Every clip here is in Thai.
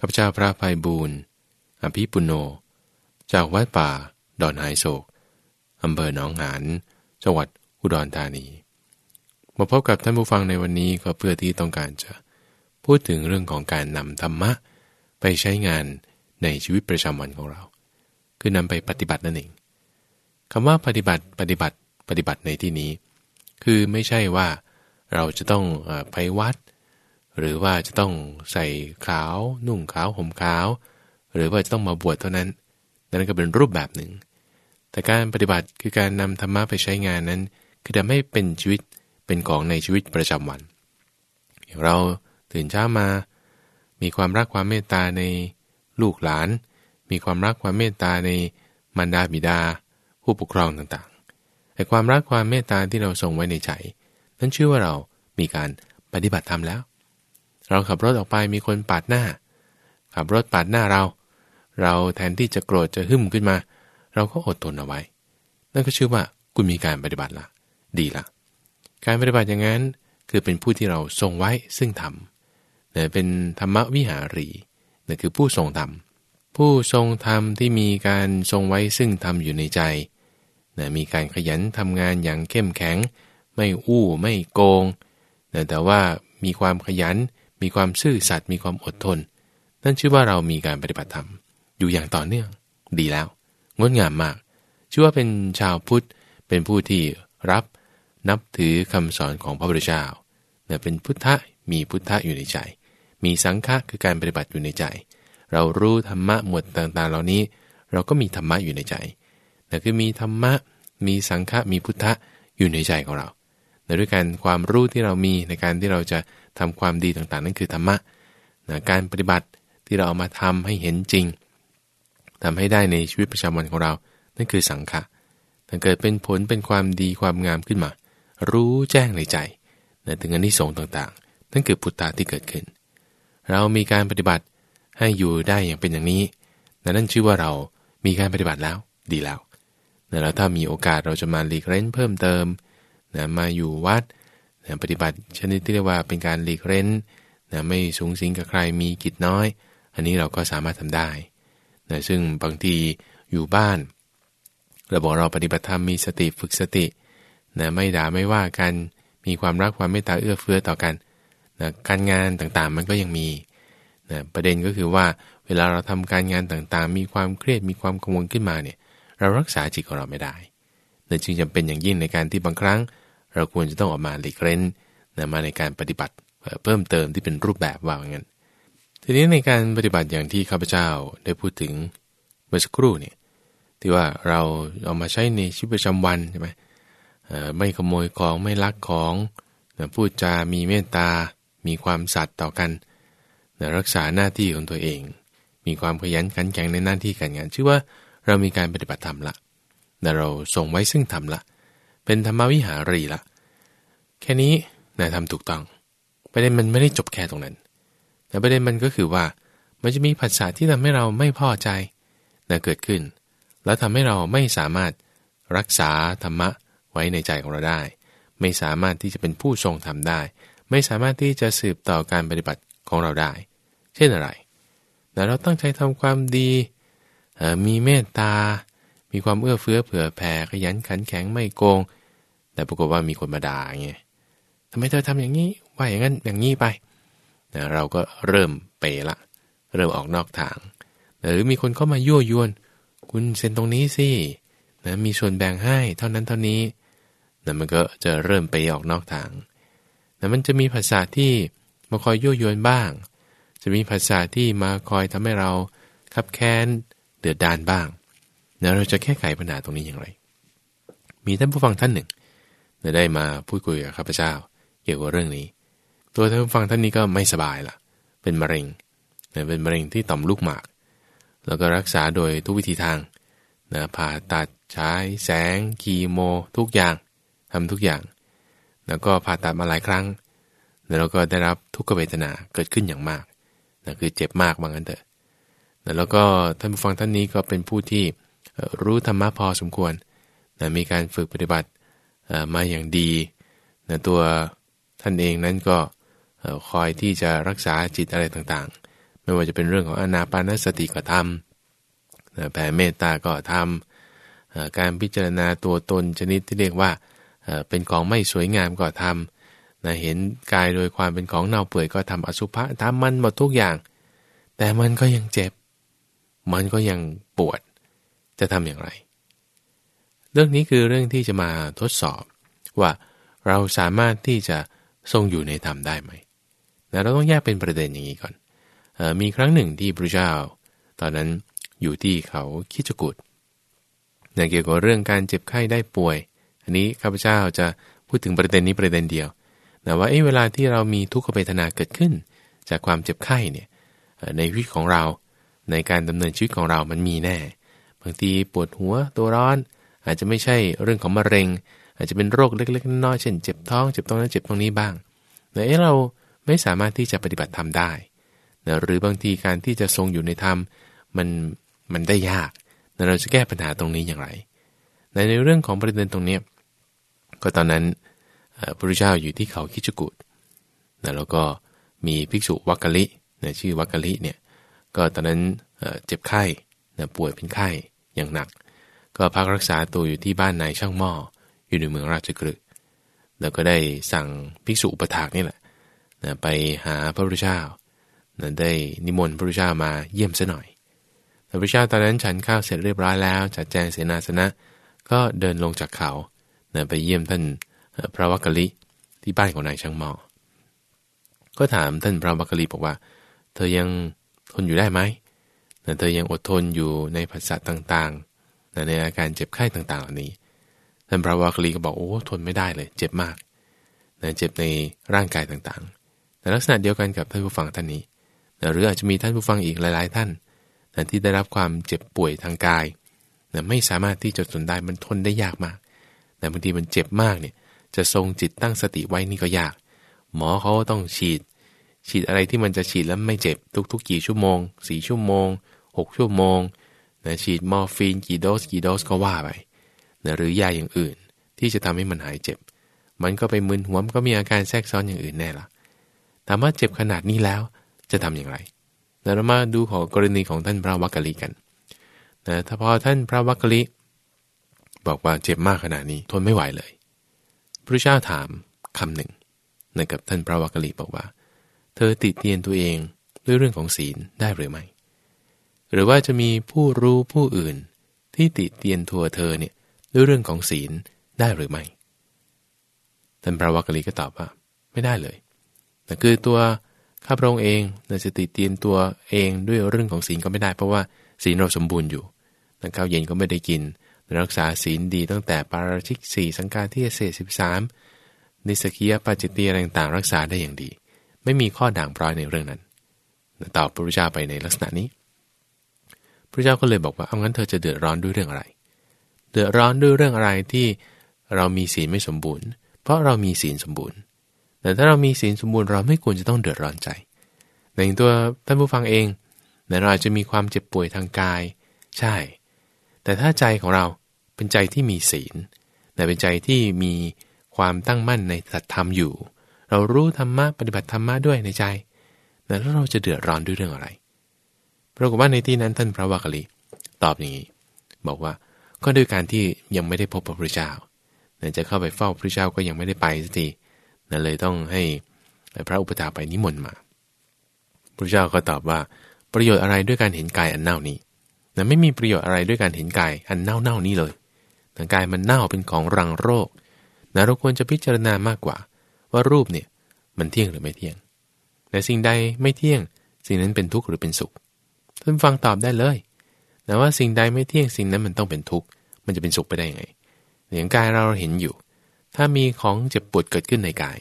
ข้าพเจ้าพระภัยบูรณ์อภิปุโน จากวัดป่า ดอนหายโศกอำเภอหนองหานจังหวัดอุดรธานี มาพบกับท่านผู้ฟังในวันนี้ก็เพื่อที่ต้องการจะพูดถึงเรื่องของการนำธรรมะ ไปใช้งานในชีวิตประจำวันของเรา คือนำไปปฏิบัตินั่นเองคำว่าปฏิบัติปฏิบัติปฏิบัติในที่นี้ คือไม่ใช่ว่าเราจะต้องไปวัด หรือว่าจะต้องใส่ขาวนุ่งขาวห่มขาว หรือว่าจะต้องมาบวชเท่านั้น นั่นก็เป็นรูปแบบหนึ่ง แต่การปฏิบัติคือการนำธรรมะไปใช้งานนั้น คือทำให้เป็นชีวิตเป็นของในชีวิตประจำวัน อย่างเราตื่นเช้ามา มีความรักความเมตตาในลูกหลาน มีความรักความเมตตาในมารดาบิดา ผู้ปกครองต่างๆแต่ความรักความเมตตาที่เราส่งไว้ในใจ นั้นชื่อว่าเรามีการปฏิบัติธรรมแล้ว เราขับรถออกไปมีคนปาดหน้า ขับรถปาดหน้าเรา เราแทนที่จะโกรธจะหึ่มขึ้นมา เราก็อดทนเอาไว้ นั่นก็ชื่อว่าคุณมีการปฏิบัติละ ดีละ การปฏิบัติอย่างนั้นคือเป็นผู้ที่เราทรงไว้ซึ่งธรรมเนี่ยเป็นธรรมวิหารีเนี่ยคือผู้ทรงธรรม ผู้ทรงธรรมที่มีการทรงไว้ซึ่งธรรมอยู่ในใจเนะมีการขยันทำงานอย่างเข้มแข็ง ไม่อู้ไม่โกงนะแต่ว่ามีความขยัน มีความซื่อสัตย์มีความอดทน นั่นชื่อว่าเรามีการปฏิบัติธรรม อยู่อย่างต่อเนื่อง ดีแล้ว งดงามมาก ชื่อว่าเป็นชาวพุทธ เป็นผู้ที่รับนับถือคำสอนของพระพุทธเจ้าเนี่ยเป็นพุทธะมีพุทธะอยู่ในใจ มีสังฆะคือการปฏิบัติอยู่ในใจ เรารู้ธรรมะหมวดต่างๆ เหล่านี้ เราก็มีธรรมะอยู่ในใจนั่คือมีธรรมะ มีสังฆะมีพุทธะอยู่ในใจของเรา แต่ด้วยการความรู้ที่เรามีในการที่เราจะทำความดีต่างๆ นั่นคือธรรมะนะการปฏิบัติที่เราเอามาทำให้เห็นจริงทำให้ได้ในชีวิตประจำวันของเรา นั่นคือสังฆะถ้าเกิดเป็นผลเป็นความดีความงามขึ้นมา รู้แจ้งในใจนะถึงอันนี้สงต่างๆ นั่นคือพุทธะที่เกิดขึ้น เรามีการปฏิบัติให้อยู่ได้อย่างเป็นอย่างนี้นั่นชื่อว่าเรามีการปฏิบัติแล้วดีแล้วแล้วถ้ามีโอกาสเราจะมาหลีกเล้นเพิ่มเติม นะมาอยู่วัดนะปฏิบัติชนิดที่เรียกว่าเป็นการหลีกเล้นนะไม่สูงสิงกับใครมีกิจน้อย อันนี้เราก็สามารถทำได้นะซึ่งบางทีอยู่บ้านเราบอกเราปฏิบัติธรรมมีสติฝึกสตินะไม่ด่าไม่ว่ากันมีความรักความเมตตาเอื้อเฟื้อต่อกันนะการงานต่างๆมันก็ยังมีนะประเด็นก็คือว่าเวลาเราทำการงานต่างๆ มีความเครียดมีความกังวลขึ้นมาเนี่ยเรารักษาจิตของเราไม่ได้นั่นจึงจำเป็นอย่างยิ่งในการที่บางครั้ง เราควรจะต้องออกมาหลีกเล่นนะมาในการปฏิบัติเพิ่มเติมที่เป็นรูปแบบว่าอย่างนั้น ทีนี้ในการปฏิบัติอย่างที่ข้าพเจ้าได้พูดถึงเมื่อสักครู่เนี่ยที่ว่าเราเอามาใช้ในชีวิตประจำวันใช่ไหมไม่ขโมยของไม่ลักของพูดจา มีเมตตา มีความสัตย์ต่อกันรักษาหน้าที่ของตัวเอง มีความขยันขันแข็งในหน้าที่การงาน ชื่อว่าเรามีการปฏิบัติธรรมละแต่เราส่งไว้ซึ่งธรรมละ เป็นธรรมวิหารีละ แค่นี้นายทำถูกต้องประเด็นมันไม่ได้จบแค่ตรงนั้น แต่ประเด็นมันก็คือว่า มันจะมีผัสสะที่ทำให้เราไม่พอใจนะเกิดขึ้น แล้วทำให้เราไม่สามารถรักษาธรรมะไว้ในใจของเราได้ ไม่สามารถที่จะเป็นผู้ทรงธรรมได้ ไม่สามารถที่จะสืบต่อการปฏิบัติของเราได้ เช่นอะไรแต่เราตั้งใจทำความดี มีเมตตา มีความเอื้อเฟื้อเผื่อแผ่ขยันขันแข็งไม่โกง แต่ปรากฏว่ามีคนมาด่าไงทำไมเธอทำอย่างนี้ว่าอย่างนั้นอย่างนี้ไปนะเราก็เริ่มเปละ เริ่มออกนอกทาง หรือมีคนเข้ามายั่วยวน คุณเซ็นตรงนี้สินะมีส่วนแบ่งให้เท่านั้นเท่านี้นะมันก็จะเริ่มไปออกนอกทางแต่มันจะมีภาษาที่มาคอยยั่วยวนบ้าง จะมีภาษาที่มาคอยทำให้เราขับแค้นเดือดดานบ้าง เราจะแก้ไขปัญหาตรงนี้อย่างไร มีท่านผู้ฟังท่านหนึ่งได้มาพูดคุยกับข้าพเจ้า เกี่ยวกับเรื่องนี้ ตัวท่านผู้ฟังท่านนี้ก็ไม่สบายละเป็นมะเร็งเป็นมะเร็งที่ต่อมลูกหมาก แล้วก็รักษาโดยทุกวิธีทางนะผ่าตัดใช้แสงคีโม ทุกอย่างทำทุกอย่าง แล้วก็ผ่าตัดมาหลายครั้ง แล้วก็ได้รับทุกขเวทนาเกิดขึ้นอย่างมากนะคือเจ็บมากบางอันเถอะแล้วก็ท่านผู้ฟังท่านนี้ก็เป็นผู้ที่ รู้ธรรมะพอสมควรนะมีการฝึกปฏิบัติมาอย่างดีนะตัวท่านเองนั้นก็คอยที่จะรักษาจิตอะไรต่างๆ ไม่ว่าจะเป็นเรื่องของอนาปานสติก็ทำแผ่เมตตาก็ทำการพิจารณาตัวตนชนิดที่เรียกว่าเป็นของไม่สวยงามก็ทำนะเห็นกายโดยความเป็นของเน่าเปื่อยก็ทำอสุภะทำมันหมดทุกอย่าง แต่มันก็ยังเจ็บ มันก็ยังปวด จะทำอย่างไร เรื่องนี้คือเรื่องที่จะมาทดสอบว่าเราสามารถที่จะทรงอยู่ในธรรมได้ไหมนะเราต้องแยกเป็นประเด็นอย่างนี้ก่อนออมีครั้งหนึ่งที่พระเจ้า ตอนนั้นอยู่ที่เขาคิจกุฏนะเกี่ยวกับเรื่องการเจ็บไข้ได้ป่วย อันนี้ข้าพเจ้าจะพูดถึงประเด็นนี้ประเด็นเดียวนะว่าเเวลาที่เรามีทุกขเวทนาเกิดขึ้น จากความเจ็บไข้เนี่ยในชีวิตของเราในการดำเนินชีวิตของเรามันมีแน่ บางทีปวดหัวตัวร้อน อาจจะไม่ใช่เรื่องของมะเร็ง อาจจะเป็นโรคเล็กๆน้อยๆเช่นเจ็บท้องเจ็บตรงนั้นเจ็บตรงนี้บ้างแต่เราไม่สามารถที่จะปฏิบัติธรรมได้นะหรือบางทีการที่จะทรงอยู่ในธรรมมันมันได้ยากนะเราจะแก้ปัญหาตรงนี้อย่างไร ในในเรื่องของประเด็นตรงนี้ ก็ตอนนั้นพระพุทธเจ้าอยู่ที่เขาคิจกุฏนะแล้วก็มีภิกษุวักกะลินะชื่อวักกะลิเนี่ยก็ตอนนั้นเจ็บไข้นะป่วยเป็นไข้ อย่างหนัก ก็พักรักษาตัวอยู่ที่บ้านนายช่างหม้ออยู่ในเมืองราชกฤห์แล้วก็ได้สั่งภิกษุอุปถากนี่แหละนะไปหาพระพุทธเจ้านะได้นิมนต์พระพุทธเจ้ามาเยี่ยมซะหน่อยพระพุทธเจ้าตอนนั้นฉันข้าวเสร็จเรียบร้อยแล้ว จัดแจงเสนาสนะ ก็เดินลงจากเขานะไปเยี่ยมท่านพระวักกะลิที่บ้านของนายช่างหมอก็ถามท่านพระวักกะลิบอกว่า เธอยังทนอยู่ได้ไหม นะเธอยังอดทนอยู่ในภาษาต่างๆนะในอาการเจ็บไข้ต่างๆเหล่านี้ ท่านพระวักลีก็บอกโอ้ทนไม่ได้เลย เจ็บมากนะเจ็บในร่างกายต่างๆ แต่ลักษณะเดียวกันกับท่านผู้ฟังท่านนี้นะหรืออาจจะมีท่านผู้ฟังอีกหลาย ๆ ท่านนะที่ได้รับความเจ็บป่วยทางกายนะไม่สามารถที่จะทนได้มันทนได้ยากมากแต่บางทีมันเจ็บมากเนี่ยจะทรงจิตตั้งสติไว้นี่ก็ยาก หมอเขาต้องฉีด ฉีดอะไรที่มันจะฉีดแล้วไม่เจ็บทุกๆกี่ชั่วโมงสี่ชั่วโมง หกชั่วโมงนะฉีดมอร์ฟีนกี่โดสกี่โดสก็ว่าไปนะหรือยาอย่างอื่นที่จะทำให้มันหายเจ็บ มันก็ไปมึนหัวมันก็มีอาการแทรกซ้อนอย่างอื่นแน่ละถามว่าเจ็บขนาดนี้แล้วจะทำอย่างไรเรามาดูของกรณีของท่านพระวักกะลีกันนะถ้าพอท่านพระวักกะลีบอกว่าเจ็บมากขนาดนี้ทนไม่ไหวเลย พระเจ้าถามคำหนึ่งนะกับท่านพระวักกะลีบอกว่า เธอติดเตียนตัวเองด้วยเรื่องของศีลได้หรือไม่ หรือว่าจะมีผู้รู้ผู้อื่น ที่ติเตียนทัวเธอเนี่ยด้วยเรื่องของศีลได้หรือไม่ท่านพระวักกลีก็ตอบว่า ไม่ได้เลยแต่คือตัวข้าพระองค์เองในสติเตียนตัวเองด้วยเรื่องของศีลก็ไม่ได้ เพราะว่าศีลเราสมบูรณ์อยู่นังข้าวเย็นก็ไม่ได้กิน รักษาศีลดีตั้งแต่ปาราชิกสี่สังการที่เศษสิบสามนิสกิยปัจจิตีอะไรต่างรักษาได้อย่างดี ไม่มีข้อด่างพร้อยในเรื่องนั้นตอบพระพุทธเจ้าไปในลักษณะนี้ พระเจ้าก็เลยบอกว่าเอางั้นเธอจะเดือดร้อนด้วยเรื่องอะไร เดือดร้อนด้วยเรื่องอะไรที่เรามีศีลไม่สมบูรณ์ เพราะเรามีศีลสมบูรณ์ แต่ถ้าเรามีศีลสมบูรณ์เราไม่ควรจะต้องเดือดร้อนใจ ในตัวท่านผู้ฟังเองเราอาจจะมีความเจ็บป่วยทางกาย ใช่ แต่ถ้าใจของเราเป็นใจที่มีศีลแต่เป็นใจที่มีความตั้งมั่นในสัตธรรมอยู่ เรารู้ธรรมะปฏิบัติธรรมะด้วยในใจ แล้วเราจะเดือดร้อนด้วยเรื่องอะไร ปรากฏว่าในที่นั้นท่านพระวักกลีตอบอย่างนี้ บอกว่าก็ด้วยการที่ยังไม่ได้พบพระพุทธเจ้าจะเข้าไปเฝ้าพระเจ้าก็ยังไม่ได้ไปสักทีนั่นเลยต้องให้พระอุปถาไปนิมนต์มา พระเจ้าก็ตอบว่าประโยชน์อะไรด้วยการเห็นกายอันเน่านี้นะไม่มีประโยชน์อะไรด้วยการเห็นกายอันเน่าเน่านี้เลยแต่กายมันเน่าเป็นของรังโรคนะเราควรจะพิจารณามากกว่า ว่ารูปเนี่ยมันเที่ยงหรือไม่เที่ยงแต่สิ่งใดไม่เที่ยง สิ่งนั้นเป็นทุกข์หรือเป็นสุข ท่านฟังตอบได้เลยแต่ว่าสิ่งใดไม่เที่ยงสิ่งนั้นมันต้องเป็นทุกข์มันจะเป็นสุขไปได้ยังไงอย่างกายเราเห็นอยู่ ถ้ามีของเจ็บปวดเกิดขึ้นในกาย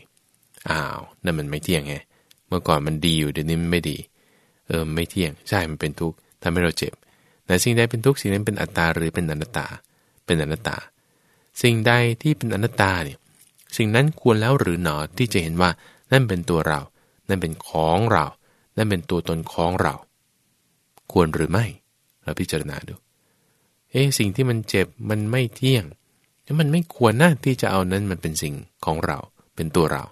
อ้าวนั่นมันไม่เที่ยงไงเมื่อก่อนมันดีอยู่เดี๋ยวนี้มันไม่ดี เออไม่เที่ยงใช่มันเป็นทุกข์ทำให้เราเจ็บแต่สิ่งใดเป็นทุกข์สิ่งนั้นเป็นอัตตาหรือเป็นอนัตตา เป็นอนัตตา สิ่งใดที่เป็นอนัตตาเนี่ยสิ่งนั้นควรแล้วหรือหนอที่จะเห็นว่านั่นเป็นตัวเรา นั่นเป็นของเรา นั่นเป็นตัวตนของเรา ควรหรือไม่ เราพิจารณาดู เอ๊สิ่งที่มันเจ็บมันไม่เที่ยงมันไม่ควรน่าที่จะเอานั้นมันเป็นสิ่งของเราเป็นตัวเรา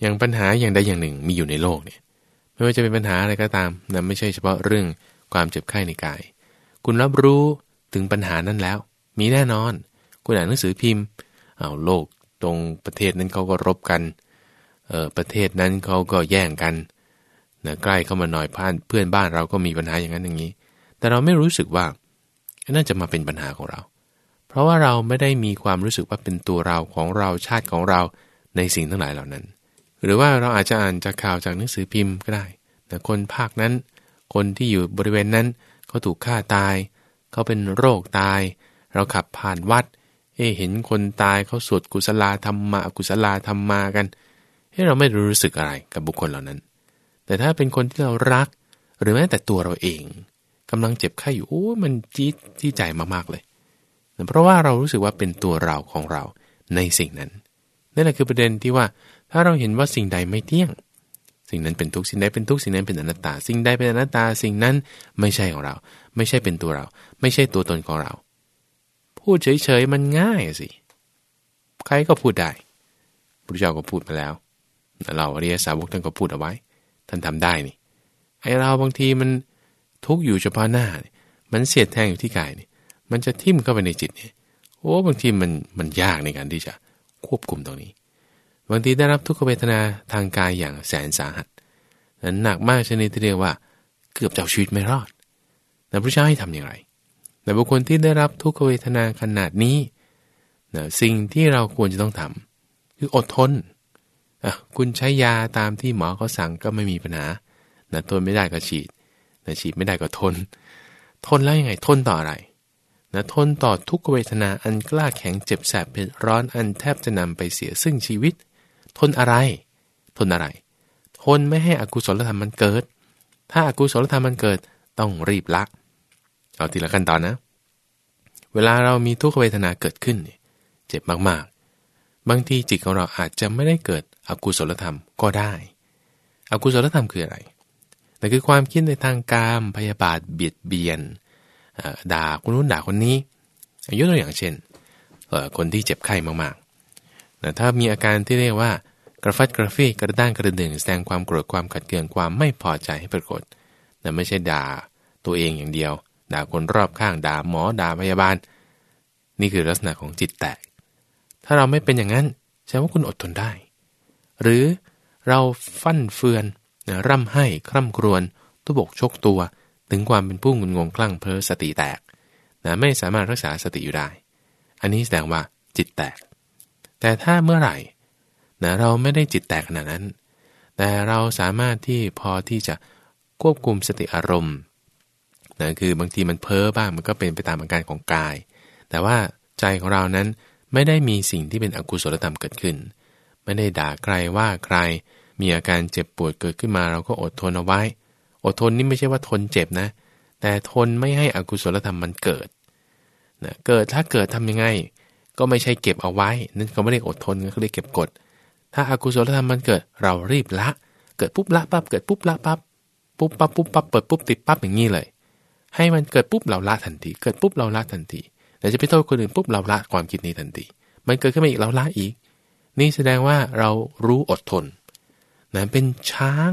อย่างปัญหาอย่างใดอย่างหนึ่งมีอยู่ในโลกเนี่ยไม่ว่าจะเป็นปัญหาอะไรก็ตามนะไม่ใช่เฉพาะเรื่องความเจ็บไข้ในกาย คุณรับรู้ถึงปัญหานั้นแล้ว มีแน่นอน คุณอ่านหนังสือพิมพ์เอาโลกตรงประเทศนั้นเขาก็รบกันเออประเทศนั้นเขาก็แย่งกัน นะใกล้เข้ามาหน่อยพ่านเพื่อนบ้านเราก็มีปัญหาอย่างนั้นอย่างนี้ แต่เราไม่รู้สึกว่าน่าจะมาเป็นปัญหาของเรา เพราะว่าเราไม่ได้มีความรู้สึกว่าเป็นตัวเราของเราชาติของเราในสิ่งทั้งหลายเหล่านั้น หรือว่าเราอาจจะอ่านจากข่าวจากหนังสือพิมพ์ก็ได้แต่คนภาคนั้น คนที่อยู่บริเวณนั้นเขาถูกฆ่าตาย เขาเป็นโรคตาย เราขับผ่านวัด เอเห็นคนตายเขาสวดกุศลาธรรมะกุศลาธรรมากันให้เราไม่รู้สึกอะไรกับบุคคลเหล่านั้น แต่ถ้าเป็นคนที่เรารัก หรือแม้แต่ตัวเราเองกำลังเจ็บไข้อยู่โอ้มันจี๊ดที่ใจมากๆเลยเพราะว่าเรารู้สึกว่าเป็นตัวเราของเราในสิ่งนั้นนั่นแหละคือประเด็นที่ว่า ถ้าเราเห็นว่าสิ่งใดไม่เที่ยง สิ่งนั้นเป็นทุกสิ่งใดเป็นทุกสิ่งนั้นเป็นอนัตตา สิ่งใดเป็นอนัตตาสิ่งนั้นไม่ใช่ของเรา ไม่ใช่เป็นตัวเรา ไม่ใช่ตัวตนของเรา พูดเฉยๆมันง่ายสิใครก็พูดได้พระเจ้าก็พูดมาแล้วเราอริยสาวกท่านก็พูดเอาไว้ ท่านทำได้นี่ไอเราบางทีมันทุกอยู่เฉพาะหน้า มันเสียดแทงอยู่ที่กายนี่มันจะทิ่มเข้าไปในจิตเนี่ยโอ้บางทีมันมันยากในการที่จะควบคุมตรงนี้ บางทีได้รับทุกขเวทนาทางกายอย่างแสนสาหัสนั้นหนักมากชนิดที่เรียกว่า เกือบจะชีวิตไม่รอดแต่พระเจ้าให้ทำอย่างไรแต่บุคคลที่ได้รับทุกขเวทนาขนาดนี้นะสิ่งที่เราควรจะต้องทำคืออดทน คุณใช้ยาตามที่หมอเขาสั่งก็ไม่มีปัญหานะทนไม่ได้ก็ฉีดนะฉีดไม่ได้ก็ทน ทนแล้วยังไงทนต่ออะไรนะทนต่อทุกเวทนาอันกล้าแข็งเจ็บแสบเผ็ดร้อนอันแทบจะนำไปเสียซึ่งชีวิต ทนอะไร ทนอะไร ทนไม่ให้อกุศลธรรมมันเกิด ถ้าอากุศลธรรมมันเกิดต้องรีบละ เอาทีละขั้นตอนนะ เวลาเรามีทุกขเวทนาเกิดขึ้น เจ็บมากๆ บางทีจิตของเราอาจจะไม่ได้เกิด อกุศลธรรมก็ได้อกุศลธรรมคืออะไรนั่นคือความคิดในทางกามพยาบาทเบียดเบียนด่าคนนู้นด่าคนนี้ยกตัวอย่างเช่นคนที่เจ็บไข้มากๆแต่ถ้ามีอาการที่เรียกว่ากระฟัดกระฟี่กระด้างกระดึงแสดงความโกรธความขัดเคืองความไม่พอใจให้ปรากฏแต่ไม่ใช่ด่าตัวเองอย่างเดียว ด่าคนรอบข้างด่าหมอด่าพยาบาล นี่คือลักษณะของจิตแตก ถ้าเราไม่เป็นอย่างนั้นแสดงว่าคุณอดทนได้ หรือเราฟั่นเฟือนร่ำให้คร่ำครวญตุบกชกตัวถึงความเป็นผู้งุนงงคลั่งเพ้อสติแตกนะไม่สามารถรักษาสติอยู่ได้ อันนี้แสดงว่าจิตแตก แต่ถ้าเมื่อไหร่นะเราไม่ได้จิตแตกขนาดนั้น แต่เราสามารถที่พอที่จะควบคุมสติอารมณ์นะคือบางทีมันเพ้อบ้างมันก็เป็นไปตามอาการของกาย แต่ว่าใจของเรานั้นไม่ได้มีสิ่งที่เป็นอกุศลธรรมเกิดขึ้น ไม่ได้ด่าใครว่าใคร มีอาการเจ็บปวดเกิดขึ้นมาเราก็อดทนเอาไว้ อดทนนี่ไม่ใช่ว่าทนเจ็บนะ แต่ทนไม่ให้อกุศลธรรมมันเกิดนะเกิดถ้าเกิดทำยังไง ก็ไม่ใช่เก็บเอาไว้ นั่นเขาไม่ได้อดทนเขาเรียกเก็บกด ถ้าอากุศลธรรมมันเกิด เรารีบละ เกิดปุ๊บละปั๊บเกิดปุ๊บละปั๊บปุ๊บปั๊บปุ๊บปั๊บเปิดปุ๊บติดปั๊บอย่างนี้เลย ให้มันเกิดปุ๊บเราละทันทีเกิดปุ๊บเราละทันทีแต่จะไปโทษคนอื่นปุ๊บเราละความคิดนี้ทันทีมันเกิดขึ้นมาอีกเราละอีก นี่แสดงว่าเรารู้อดทนนะเป็นช้าง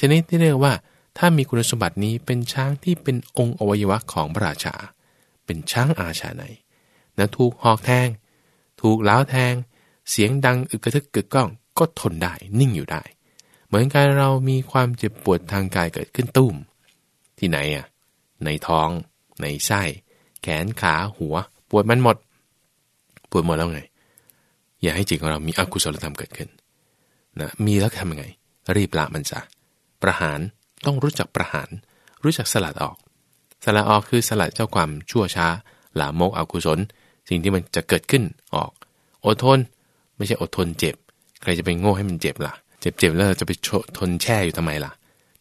ชนิดที่เรียกว่า ถ้ามีคุณสมบัตินี้เป็นช้างที่เป็นองค์อวัยวะของพระราชา เป็นช้างอาชาในนะถูกหอกแทง ถูกล้าวแทง เสียงดังอึกกระทึกกึกก้อง ก็ทนได้นิ่งอยู่ได้ เหมือนกันเรามีความเจ็บปวดทางกายเกิดขึ้นตุ้ม ที่ไหนอะในท้อง ในไส้ แขนขาหัว ปวดมันหมด ปวดหมดแล้วไง อย่าให้จิตของเรามีอกุศลธรรมเกิดขึ้นนะมีแล้วทำยังไง รีบละมันซะประหารต้องรู้จักประหาร รู้จักสลัดออก สลัดออกคือสลัดเจ้าความชั่วช้าหลามกอกุศล สิ่งที่มันจะเกิดขึ้นออก อดทน ไม่ใช่อดทนเจ็บ ใครจะไปโง่ให้มันเจ็บล่ะ เจ็บๆแล้วจะไปทนแช่อยู่ทำไมล่ะ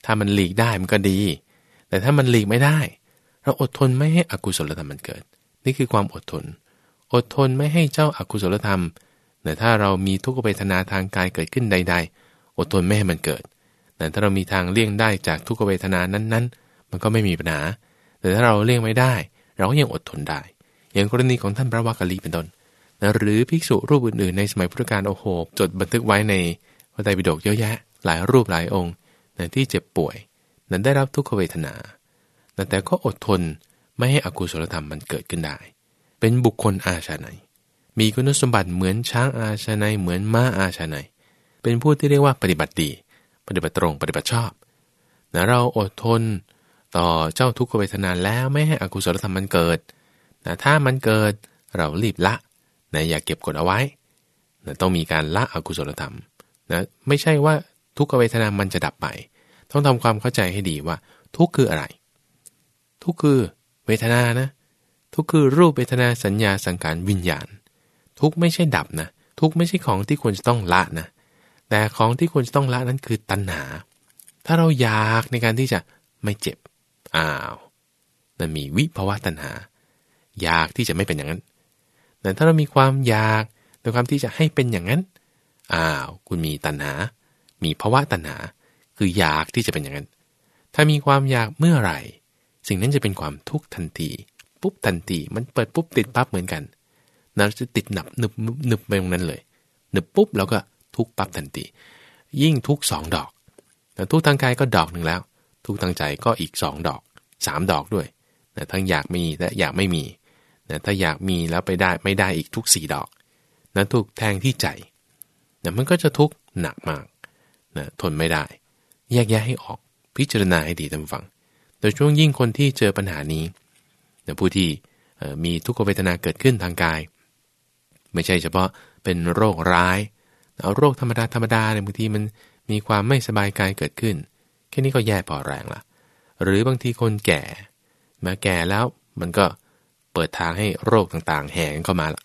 ถ้ามันหลีกได้มันก็ดี แต่ถ้ามันหลีกไม่ได้ เราอดทนไม่ให้อกุศลธรรมมันเกิด นี่คือความอดทน อดทนไม่ให้เจ้าอากุศลธรรม แต่ถ้าเรามีทุกขเวทนาทางกายเกิดขึ้นใด ๆ อดทนไม่ให้มันเกิด แต่ถ้าเรามีทางเลี่ยงได้จากทุกขเวทนานั้นๆ มันก็ไม่มีปัญหา แต่ถ้าเราเลี่ยงไม่ได้ เราก็ยังอดทนได้ อย่างกรณีของท่านพระวักกะลีเป็นต้นหรือภิกษุรูปอื่นๆในสมัยพุทธกาลโอโหจดบันทึกไว้ในพระไตรปิฎกเยอะแยะ หลายรูปหลายองค์นที่เจ็บป่วย นั้นได้รับทุกขเวทนา แต่ก็อดทนไม่ให้อกุศลธรรมมันเกิดขึ้นได้ เป็นบุคคลอาชาไน มีคุณสมบัติเหมือนช้างอาชาไนเหมือนม้าอาชาไนเป็นผู้ที่เรียกว่าปฏิบัติดี ปฏิบัติตรงปฏิบัติชอบนะเราอดทนต่อเจ้าทุกขเวทนาแล้วไม่ให้อกุศลธรรมมันเกิดนะถ้ามันเกิดเรารีบละนะอย่าเก็บกดเอาไว้นะต้องมีการละอกุศลธรรมนะไม่ใช่ว่าทุกขเวทนามันจะดับไป ต้องทำความเข้าใจให้ดีว่า ทุกคืออะไร ทุกคือเวทนานะ ทุกคือรูปเวทนาสัญญาสังการวิญญาณ ทุกไม่ใช่ดับนะ ทุกไม่ใช่ของที่ควรจะต้องละนะ แต่ของที่ควรจะต้องละนั้นคือตัณหา ถ้าเราอยากในการที่จะไม่เจ็บ อ้าวนั่นมีวิภาวะตัณหา อยากที่จะไม่เป็นอย่างนั้น แต่ถ้าเรามีความอยากในความที่จะให้เป็นอย่างนั้น อ้าว คุณมีตัณหา มีภาวะตัณหา คืออยากที่จะเป็นอย่างนั้น ถ้ามีความอยากเมื่อไหร่ สิ่งนั้นจะเป็นความทุกข์ทันที ปุ๊บทันที มันเปิดปุ๊บติดปั๊บเหมือนกัน เราจะติดหนับหนึบหนึบไปตรงนั้นเลยหนึบปุ๊บแล้วก็ทุกปั๊บทันทียิ่งทุกสองดอกทุกทางกายก็ดอกหนึ่งแล้ว ทุกทางใจก็อีกสองดอกสามดอกด้วยนะทั้งอยากมีและอยากไม่มีนะถ้าอยากมีแล้วไปได้ไม่ได้อีกทุกสี่ดอกนะทุกแทงที่ใจนะมันก็จะทุกหนักมากนะทนไม่ได้ แยกแยะให้ออกพิจารณาให้ดีท่านฟัง โดยช่วงยิ่งคนที่เจอปัญหานี้ผู้ที่มีทุกขเวทนาเกิดขึ้นทางกาย ไม่ใช่เฉพาะเป็นโรคร้ายเอาโรคธรรมดาธรรมดาเนี่ยบางทีมันมีความไม่สบายกายเกิดขึ้น แค่นี้ก็แย่พอแรงละหรือบางทีคนแก่มาแก่แล้วมันก็เปิดทางให้โรคต่างๆ แห่งเข้ามาละ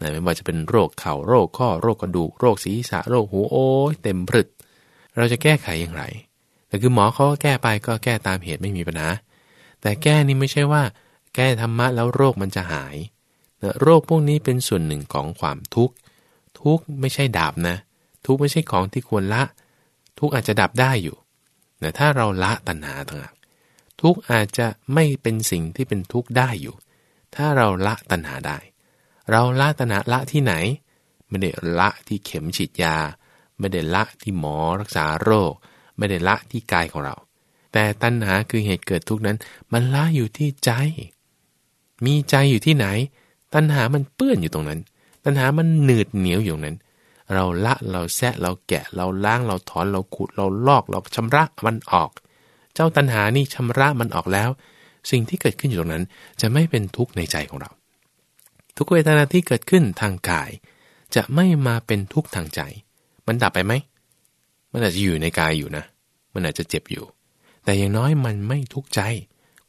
นะไม่ว่าจะเป็นโรคเข่าโรคข้อโรคกระดูกโรคศีรษะโรคหูโอ้ยเต็มพืชเราจะแก้ไขอย่างไร แต่คือหมอเขาก็แก้ไปก็แก้ตามเหตุไม่มีปัญหาแต่แก้นี่ไม่ใช่ว่า แก้ธรรมะแล้วโรคมันจะหาย โรคพวกนี้เป็นส่วนหนึ่งของความทุกข์ ทุกข์ไม่ใช่ดาบนะ ทุกข์ไม่ใช่ของที่ควรละ ทุกข์อาจจะดับได้อยู่แต่ถ้าเราละตัณหาต่างทุกข์อาจจะไม่เป็นสิ่งที่เป็นทุกข์ได้อยู่ ถ้าเราละตัณหาได้ เราละตัณหาละที่ไหน ไม่ได้ละที่เข็มฉีดยา ไม่ได้ละที่หมอรักษาโรค ไม่ได้ละที่กายของเรา แต่ตัณหาคือเหตุเกิดทุกข์นั้น มันละอยู่ที่ใจ มีใจอยู่ที่ไหน ตัณหามันเปื้อนอยู่ตรงนั้น ตัณหามันหนืดเหนียวอยู่นั้น เราละเราแซะเราแกะเราล้างเราถอนเราขุดเราลอกเราชำระมันออก เจ้าตัณหานี่ชำระมันออกแล้ว สิ่งที่เกิดขึ้นอยู่ตรงนั้น จะไม่เป็นทุกข์ในใจของเรา ทุกเวทนาที่เกิดขึ้นทางกาย จะไม่มาเป็นทุกข์ทางใจ มันดับไปไหมมันอาจจะอยู่ในกายอยู่นะ มันอาจจะเจ็บอยู่ แต่อย่างน้อยมันไม่ทุกข์ใจ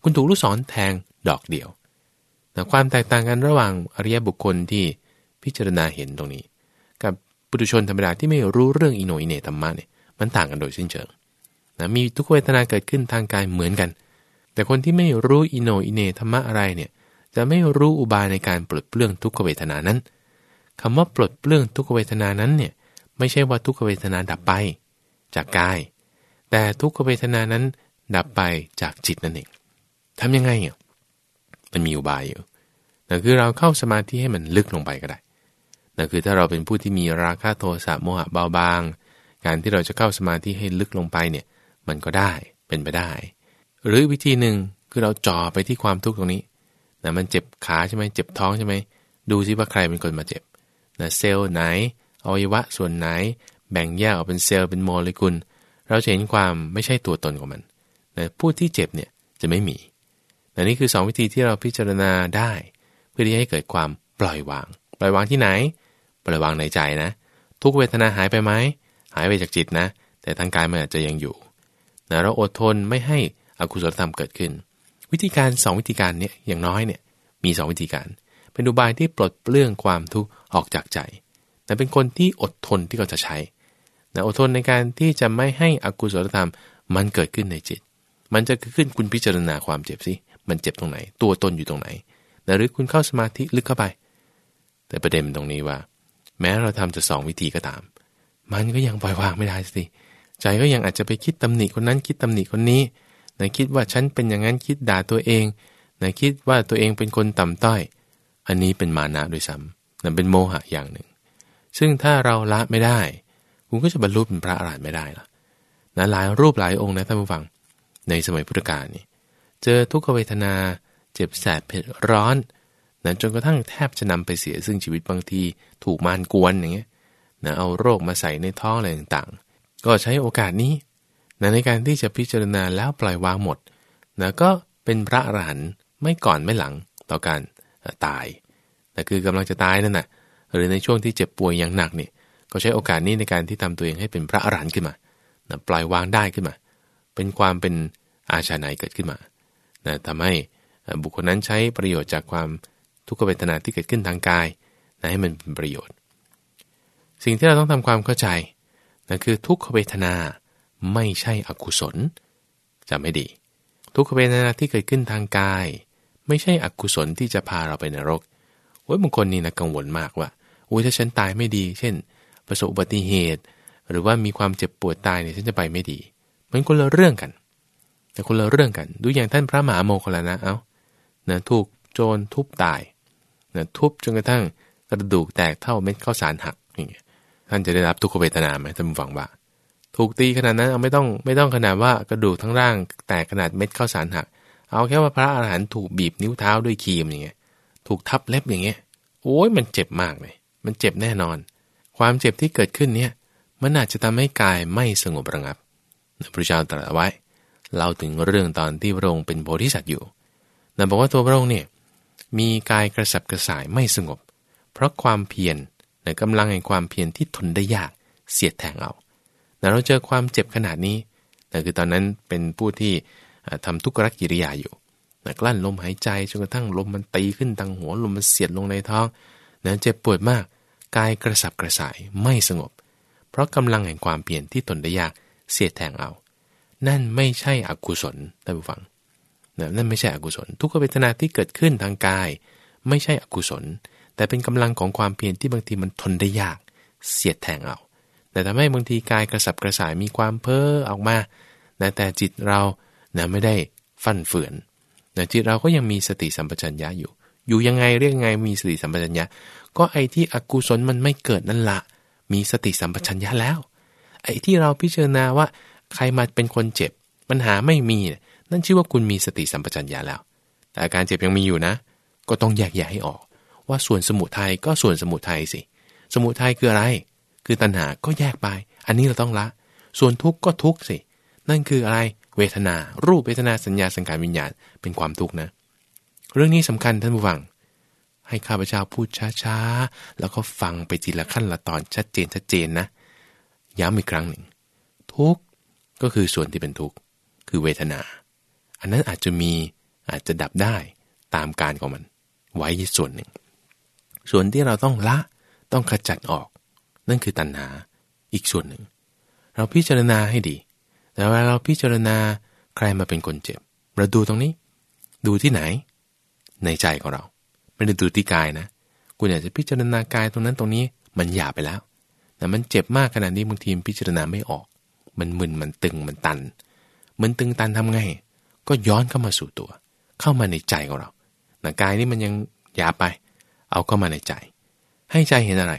คุณถูกลูกศรแทงดอกเดียว แต่ความแตกต่างกันระหว่างอริยบุคคลที่พิจารณาเห็นตรงนี้ กับปุถุชนธรรมดาที่ไม่รู้เรื่องอิโนอิเนธรรมะเนี่ยมันต่างกันโดยสิ้นเชิงนะมีทุกเวทนาเกิดขึ้นทางกายเหมือนกัน แต่คนที่ไม่รู้อิโนอิเนธรรมะอะไรเนี่ยจะไม่รู้อุบายในการปลดเปลื้องทุกขเวทนานั้นคำว่าปลดเปลื้องทุกขเวทนานั้นเนี่ยไม่ใช่ว่าทุกขเวทนาดับไปจากกาย แต่ทุกขเวทนานั้นดับไปจากจิตนั่นเองทำยังไงอะ มันมีอุบายอยู่นั่นคือเราเข้าสมาธิให้มันลึกลงไปก็ได้นั่นคือถ้าเราเป็นผู้ที่มีราคะโทสะโมหะเบาบาง การที่เราจะเข้าสมาธิให้ลึกลงไปเนี่ยมันก็ได้เป็นไปได้ หรือวิธีหนึ่งคือเราจ่อไปที่ความทุกข์ตรงนี้นะมันเจ็บขาใช่ไหมเจ็บท้องใช่ไหมดูซิว่าใครเป็นคนมาเจ็บนะเซลล์ไหนอวัยวะส่วนไหน แบ่งแยกออกเป็นเซลล์เป็นโมเลกุล เราจะเห็นความไม่ใช่ตัวตนของมันแต่ผู้ที่เจ็บเนี่ยจะไม่มี แต่นี่คือ 2 วิธีที่เราพิจารณาได้ เพื่อที่ให้เกิดความปล่อยวาง ปล่อยวางที่ไหน ปล่อยวางในใจนะ ทุกเวทนาหายไปไหมหายไปจากจิตนะ แต่ทางกายมันอาจจะยังอยู่นะเราอดทนไม่ให้อกุศลธรรมเกิดขึ้น วิธีการ 2 วิธีการเนี่ยอย่างน้อยเนี่ยมี 2 วิธีการ เป็นอุบายที่ปลดเปลื้องความทุกข์ออกจากใจแต่เป็นคนที่อดทนที่เขาจะใช้นะอดทนในการที่จะไม่ให้อกุศลธรรมมันเกิดขึ้นในจิต มันจะเกิดขึ้นคุณพิจารณาความเจ็บสิ มันเจ็บตรงไหน ตัวตนอยู่ตรงไหนหรือคุณเข้าสมาธิลึกเข้าไป แต่ประเด็นตรงนี้ว่า แม้เราทำจะสองวิธีก็ตาม มันก็ยังปล่อยวางไม่ได้สิใจก็ยังอาจจะไปคิดตำหนิคนนั้นคิดตำหนิคนนี้นคิดว่าฉันเป็นอย่างนั้นคิดด่าตัวเองนคิดว่าตัวเองเป็นคนต่ำต้อย อันนี้เป็นมานะด้วยซ้ำนั่นเป็นโมหะอย่างหนึ่ง ซึ่งถ้าเราละไม่ได้ คุณก็จะบรรลุเป็นพระอรหันต์ไม่ได้ล่ะนะหลายรูปหลายองค์นะท่านผู้ฟัง ในสมัยพุทธกาลนี่ เจอทุกขเวทนา เจ็บแสบเผ็ดร้อนนะจนกระทั่งแทบจะนำไปเสียซึ่งชีวิตบางทีถูกมารกวนอย่างเงี้ยนะเอาโรคมาใส่ในท้องอะไรต่างๆ ก็ใช้โอกาสนี้นะในการที่จะพิจารณาแล้วปล่อยวางหมดนะก็เป็นพระอรหันต์ไม่ก่อนไม่หลังต่อการตายแต่คือกำลังจะตายนั่นแหะหรือในช่วงที่เจ็บป่วยอย่างหนักเนี่ยก็ใช้โอกาสนี้ในการที่ทำตัวเองให้เป็นพระอรหันต์ขึ้นมานะปล่อยวางได้ขึ้นมา เป็นความเป็นอาชาไนเกิดขึ้นมา นะทำให้บุคคลนั้นใช้ประโยชน์จากความทุกขเวทนาที่เกิดขึ้นทางกายนะให้มันเป็นประโยชน์ สิ่งที่เราต้องทำความเข้าใจนะคือทุกขเวทนาไม่ใช่อกุศลจะไม่ดี ทุกขเวทนาที่เกิดขึ้นทางกาย ไม่ใช่อกุศลที่จะพาเราไปนรกโอ้ยบางคนนี่นะกังวลมากว่าโอ้ยถ้าฉันตายไม่ดี เช่น ประสบอุบัติเหตุ หรือว่ามีความเจ็บปวดตายเนี่ยฉันจะไปไม่ดี มันคนละเรื่องกัน แต่คนละเรื่องกัน ดูอย่างท่านพระมหาโมคลานะ เอา้านะถูกโจรทุบตายนะทุบจนกระทั่งกระดูกแตกเท่าเม็ดข้าวสารหักอย่างเงี้ยท่านจะได้รับทุกขเวทนาไหมท่านฟังว่า ถูกตีขนาดนั้นเอาไม่ต้องไม่ต้องขนาดว่ากระดูกทั้งร่าง แตกขนาดเม็ดข้าวสารหัก เอาแค่ว่าพระอาหารหันต์ถูกบีบนิ้วเท้าด้วยครีมอย่างเงี้ย ถูกทับเล็บอย่างเงี้ย โอ้ยมันเจ็บมากเลย มันเจ็บแน่นอน ความเจ็บที่เกิดขึ้นเนี่ย มันอาจจะทำให้กายไม่สงบระงับพระเจ้าตรัสไว้ เราถึงเรื่องตอนที่พระองค์เป็นโพธิสัตว์อยู่นั่นบอกว่าตัวพระองค์เนี่ยมีกายกระสับกระส่ายไม่สงบ เพราะความเพียรในกำลังแห่งความเพียรที่ทนได้ยากเสียดแทงเอาแต่เราเจอความเจ็บขนาดนี้นั่นคือตอนนั้นเป็นผู้ที่ทำทุกขกิริยาอยู่นะกลั้นลมหายใจจนกระทั่งลมมันตีขึ้นตังหัวลมมันเสียดลงในท้องนะเจ็บปวดมาก กายกระสับกระส่ายไม่สงบ เพราะกำลังแห่งความเปลี่ยนที่ทนได้ยากเสียดแทงเอา นั่นไม่ใช่อกุศลท่านผู้ฟังนะนั่นไม่ใช่อกุศล ทุกขเวทนาที่เกิดขึ้นทางกาย ไม่ใช่อกุศล แต่เป็นกำลังของความเพียรที่บางทีมันทนได้ยาก เสียดแทงเอา แต่ทำให้บางทีกายกระสับกระส่ายมีความเพ้อออกมาแต่จิตเรานะไม่ได้ฟั่นเฟือนนะจิตเราก็ยังมีสติสัมปชัญญะอยู่ อยู่ยังไงเรียกไงมีสติสัมปชัญญะ ก็ไอ้ที่อกุศลมันไม่เกิดนั่นละ มีสติสัมปชัญญะแล้ว ไอ้ที่เราพิจารณาว่า ใครมาเป็นคนเจ็บ ปัญหาไม่มี นั่นชื่อว่าคุณมีสติสัมปชัญญะแล้ว แต่อาการเจ็บยังมีอยู่นะ ก็ต้องแยกแยะให้ออก ว่าส่วนสมุทัยก็ส่วนสมุทัยสิ สมุทัยคืออะไร คือตัณหาก็แยกไป อันนี้เราต้องละ ส่วนทุกข์ก็ทุกข์สิ นั่นคืออะไร เวทนา รูปเวทนาสัญญาสังขารวิญญาณ เป็นความทุกข์นะ เรื่องนี้สำคัญท่านผู้ฟังให้ข้าพเจ้าพูดช้าๆ แล้วก็ฟังไปทีละขั้นละตอนชัดเจนชัดเจนนะ ย้ำอีกครั้งหนึ่ง ทุก ก็คือส่วนที่เป็นทุกข์คือเวทนา อันนั้นอาจจะมีอาจจะดับได้ตามการของมัน ไว้ส่วนหนึ่ง ส่วนที่เราต้องละต้องขจัดออก นั่นคือตัณหาอีกส่วนหนึ่ง เราพิจารณาให้ดี แต่เวลาเราพิจารณาใครมาเป็นคนเจ็บ เราดูตรงนี้ ดูที่ไหน ในใจของเรา ไม่ได้ดูที่กายนะ คุณอยากจะพิจารณากายตรงนั้นตรงนี้มันหยาบไปแล้วแต่มันเจ็บมากขนาดนี้บางทีพิจารณาไม่ออก มันมึนมันตึงมันตัน มันตึงตันทำไง ก็ย้อนเข้ามาสู่ตัว เข้ามาในใจของเราแต่กายนี่มันยังหยาบไป เอาเข้ามาในใจ ให้ใจเห็นอะไร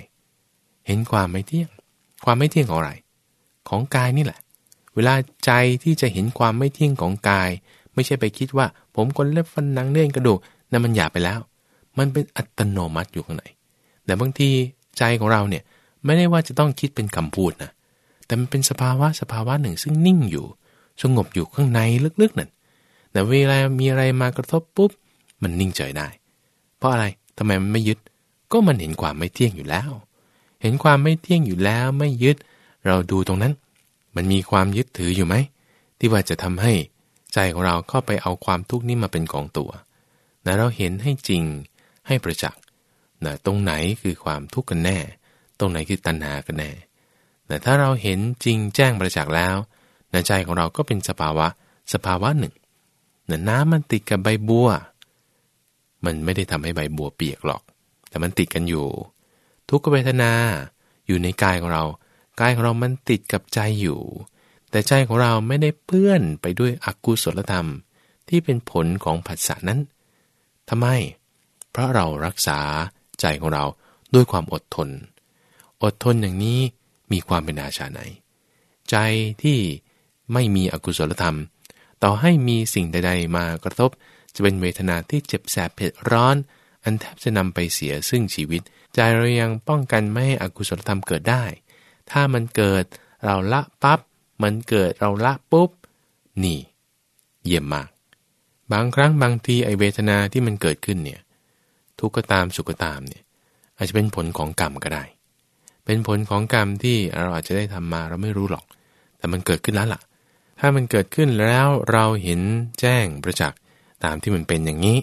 เห็นความไม่เที่ยง ความไม่เที่ยงของอะไร ของกายนี่แหละ เวลาใจที่จะเห็นความไม่เที่ยงของกาย ไม่ใช่ไปคิดว่า ผมคนเล็บฟันนังเนื่องกระดูกนั่นมันหยาบไปแล้ว มันเป็นอัตโนมัติอยู่ข้างในแต่บางทีใจของเราเนี่ยไม่ได้ว่าจะต้องคิดเป็นคำพูดนะ แต่มันเป็นสภาวะสภาวะหนึ่งซึ่งนิ่งอยู่ สงบอยู่ข้างในลึกๆนั่นแต่เวลามีอะไรมากระทบปุ๊บ มันนิ่งเฉยได้ เพราะอะไรทำไมมันไม่ยึด ก็มันเห็นความไม่เที่ยงอยู่แล้ว เห็นความไม่เที่ยงอยู่แล้วไม่ยึด เราดูตรงนั้น มันมีความยึดถืออยู่ไหม ที่ว่าจะทำให้ใจของเราเข้าไปเอาความทุกข์นี้มาเป็นของตัวนะเราเห็นให้จริงให้ประจักษ์นะตรงไหนคือความทุกข์กันแน่ ตรงไหนคือตัณหากันแน่ แต่ถ้าเราเห็นจริงแจ้งประจักษ์แล้วในใจของเราก็เป็นสภาวะสภาวะหนึ่งน,น้ำมันติดกับใบบัว มันไม่ได้ทำให้ใบบัวเปียกหรอก แต่มันติดกันอยู่ ทุกขเวทนาอยู่ในกายของเรากายของเรามันติดกับใจอยู่ แต่ใจของเราไม่ได้เปื้อนไปด้วยอกุศลธรรม ที่เป็นผลของผัสสะนั้นทำไม เพราะเรารักษาใจของเราด้วยความอดทน อดทนอย่างนี้ มีความเป็นอาชาไหน ใจที่ไม่มีอกุศลธรรม ต่อให้มีสิ่งใด ๆ มากระทบ จะเป็นเวทนาที่เจ็บแสบเผ็ดร้อน อันแทบจะนำไปเสียซึ่งชีวิต ใจเรายังป้องกันไม่ให้อกุศลธรรมเกิดได้ ถ้ามันเกิดเราละปับ๊บมันเกิดเราละปุ๊บ นี่ เยี่ยมมาก บางครั้งบางทีไอเวทนาที่มันเกิดขึ้นเนี่ยทุกข์ก็ตามสุขก็ตามเนี่ยอาจจะเป็นผลของกรรมก็ได้ เป็นผลของกรรมที่เราอาจจะได้ทำมาเราไม่รู้หรอก แต่มันเกิดขึ้นแล้วล่ะ ถ้ามันเกิดขึ้นแล้วเราเห็นแจ้งประจักษ์ตามที่มันเป็นอย่างนี้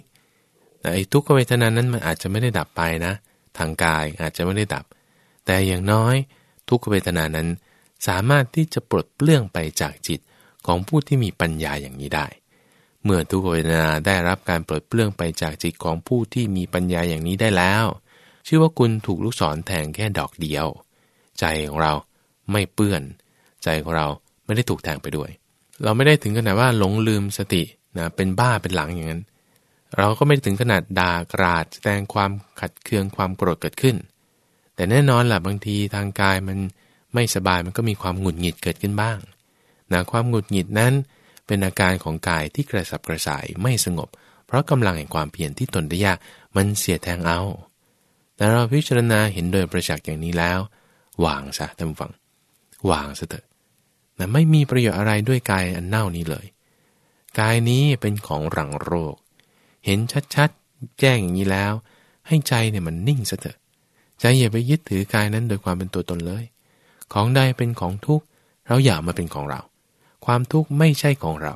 แต่ไอ้ทุกขเวทนานั้นมันอาจจะไม่ได้ดับไปนะ ทางกายอาจจะไม่ได้ดับ แต่อย่างน้อยทุกขเวทนานั้น สามารถที่จะปลดเปลื้องไปจากจิตของผู้ที่มีปัญญาอย่างนี้ได้ เมื่อทุกขเวทนาได้รับการปลดเปลื้องไปจากจิตของผู้ที่มีปัญญาอย่างนี้ได้แล้ว ชื่อว่าคุณถูกลูกศรแทงแค่ดอกเดียว ใจของเราไม่เปื้อน ใจของเราไม่ได้ถูกแทงไปด้วย เราไม่ได้ถึงขนาดว่าหลงลืมสตินะเป็นบ้าเป็นหลังอย่างนั้น เราก็ไม่ถึงขนาดด่ากราดแสดงความขัดเคืองความโกรธเกิดขึ้น แต่แน่นอนแหละบางทีทางกายมันไม่สบายมันก็มีความหงุดหงิดเกิดขึ้นบ้างนะความหงุดหงิดนั้นเป็นอาการของกายที่กระสับกระส่ายไม่สงบ เพราะกำลังแห่งความเพียรที่ตนได้ยากมันเสียแทงเอา แต่เราพิจารณาเห็นโดยประจักษ์อย่างนี้แล้ว วางซะท่านฟัง วางซะเถอะนะไม่มีประโยชน์อะไรด้วยกายอันเน่านี้เลย กายนี้เป็นของหลังโรค เห็นชัดๆ แจ้งอย่างนี้แล้ว ให้ใจเนี่ยมันนิ่งซะเถอะ ใจอย่าไปยึดถือกายนั้นโดยความเป็นตัวตนเลย ของใดเป็นของทุกข์เราอย่ามาเป็นของเรา ความทุกข์ไม่ใช่ของเรา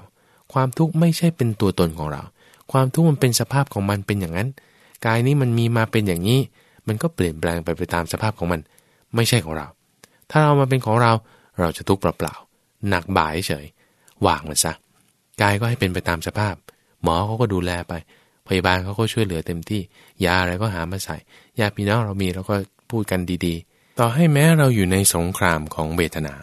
ความทุกข์ไม่ใช่เป็นตัวตนของเรา ความทุกข์มันเป็นสภาพของมันเป็นอย่างนั้น กายนี้มันมีมาเป็นอย่างนี้ มันก็เปลี่ยนแปลงไปไปตามสภาพของมัน ไม่ใช่ของเรา ถ้าเรามาเป็นของเราเราจะทุกข์เปล่าๆหนักบ่ายเฉยวางมันซะกายก็ให้เป็นไปตามสภาพ หมอเขาก็ดูแลไป พยาบาลเขาก็ช่วยเหลือเต็มที่ ยาอะไรก็หามาใส่ยาพี่น้องเรามีเราก็พูดกันดีๆ ต่อให้แม้เราอยู่ในสงครามของเวทนา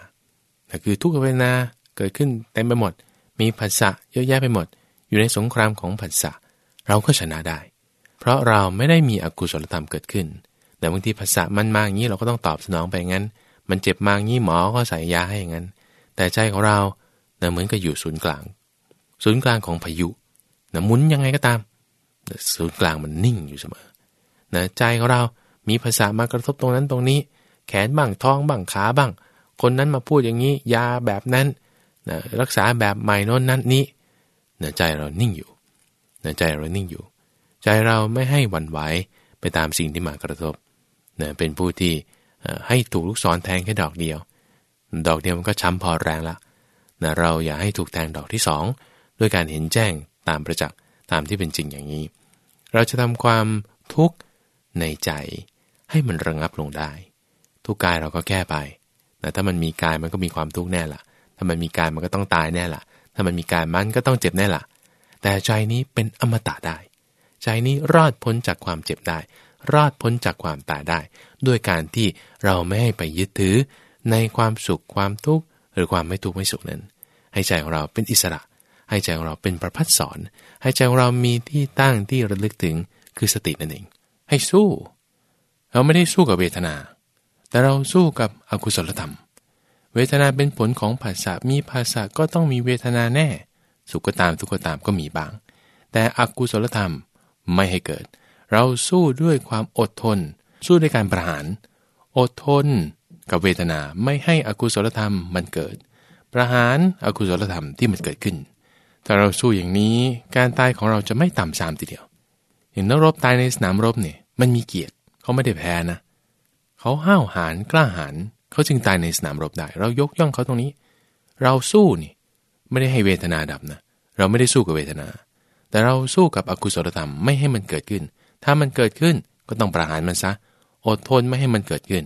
แต่คือทุกขเวทนาเกิดขึ้นเต็มไปหมด มีผัสสะเยอะแยะไปหมด อยู่ในสงครามของผัสสะเราก็ชนะได้ เพราะเราไม่ได้มีอกุศลธรรมเกิดขึ้น แต่บางทีผัสสะมันมาอย่างนี้เราก็ต้องตอบสนองไปงั้น มันเจ็บมาอย่างนี้หมอก็ใส่ยาให้อย่างนั้น แต่ใจของเราเนี่ยเหมือนกับอยู่ศูนย์กลาง ศูนย์กลางของพายุนะหมุนยังไงก็ตาม ศูนย์กลางมันนิ่งอยู่เสมอนะใจของเรา มีภาษามากระทบตรงนั้นตรงนี้ แขนบ้างท้องบ้างขาบ้าง คนนั้นมาพูดอย่างนี้ ยาแบบนั้นนะรักษาแบบใหม่น้นนั้นนี้นะใจเรานิ่งอยู่นะใจเรานิ่งอยู่ ใจเราไม่ให้หวั่นไหวไปตามสิ่งที่มากระทบนะเป็นผู้ที่ให้ถูกลูกศรแทงแค่ดอกเดียว ดอกเดียวมันก็ช้ำพอแรงละนะเราอย่าให้ถูกแทงดอกที่สองด้วยการเห็นแจ้งตามประจักษ์ตามที่เป็นจริงอย่างนี้ เราจะทำความทุกข์ในใจให้มันระงงับลงได้ ทุกกายเราก็แก้ไปแต่ถ้ามันมีกายมันก็มีความทุกข์แน่ละถ้ามันมีกายมันก็ต้องตายแน่ละถ้ามันมีกายมันก็ต้องเจ็บแน่ละแต่ใจนี้เป็นอมตะได้ ใจนี้รอดพ้นจากความเจ็บได้ รอดพ้นจากความตายได้ ด้วยการที่เราไม่ให้ไปยึดถือ ในความสุขความทุกข์หรือความไม่ทุกข์ไม่สุขนั้น ให้ใจของเราเป็นอิสระ ให้ใจของเราเป็นประพัดสอน ให้ใจของเรามีที่ตั้งที่ระลึกถึงคือสตินั่นเอง ให้สู้ เราไม่ได้สู้กับเวทนา แต่เราสู้กับอกุศลธรรม เวทนาเป็นผลของภาษามีภาษาก็ต้องมีเวทนาแน่ สุขก็ตามทุกข์ก็ตามก็มีบาง แต่อกุศลธรรม ไม่ให้เกิด เราสู้ด้วยความอดทน สู้ด้วยการประหาร อดทน กับเวทนาไม่ให้อกุศลธรรมมันเกิด ประหารอากุศลธรรมที่มันเกิดขึ้นถ้าเราสู้อย่างนี้การตายของเราจะไม่ต่ำสามทีเดียวอย่างนักรบตายในสนามรบเนี่ยมันมีเกียรติเขาไม่ได้แพ้นะเขาห้าวหาญกล้าหาญเขาจึงตายในสนามรบได้ เรายกย่องเขาตรงนี้ เราสู้นี่ ไม่ได้ให้เวทนาดับนะ เราไม่ได้สู้กับเวทนา แต่เราสู้กับอกุศลธรรมไม่ให้มันเกิดขึ้น ถ้ามันเกิดขึ้นก็ต้องประหารมันซะ อดทนไม่ให้มันเกิดขึ้น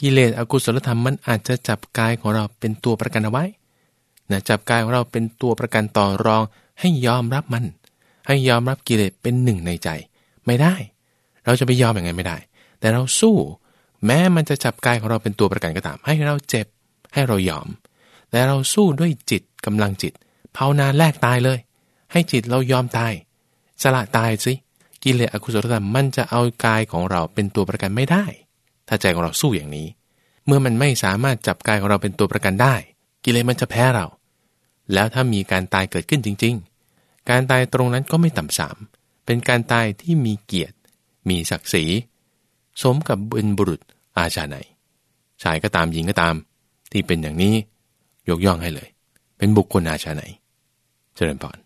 กิเลสอกุศลธรรมมันอาจจะจับกายของเราเป็นตัวประกันเอาไว้นะจับกายของเราเป็นตัวประกันต่อรองให้ยอมรับมัน ให้ยอมรับกิเลสเป็นหนึ่งในใจ ไม่ได้ เราจะไปยอมอย่างไงไม่ได้ แต่เราสู้ แม้มันจะจับกายของเราเป็นตัวประกันก็ตาม ให้เราเจ็บให้เรายอม แต่เราสู้ด้วยจิตกำลังจิตภาวนาแลกตายเลย ให้จิตเรายอมตายสละตายสิกิเลสอกุศลธรรมมันจะเอากายของเราเป็นตัวประกันไม่ได้ ถ้าใจของเราสู้อย่างนี้ เมื่อมันไม่สามารถจับกายของเราเป็นตัวประกันได้ กิเลสมันจะแพ้เรา แล้วถ้ามีการตายเกิดขึ้นจริง ๆ การตายตรงนั้นก็ไม่ต่ำสามเป็นการตายที่มีเกียรติ มีศักดิ์ศรีสมกับเป็นบุรุษอาชาไหนชายก็ตามหญิงก็ตาม ที่เป็นอย่างนี้ยกย่องให้เลย เป็นบุคคลอาชาไหน เจริญพร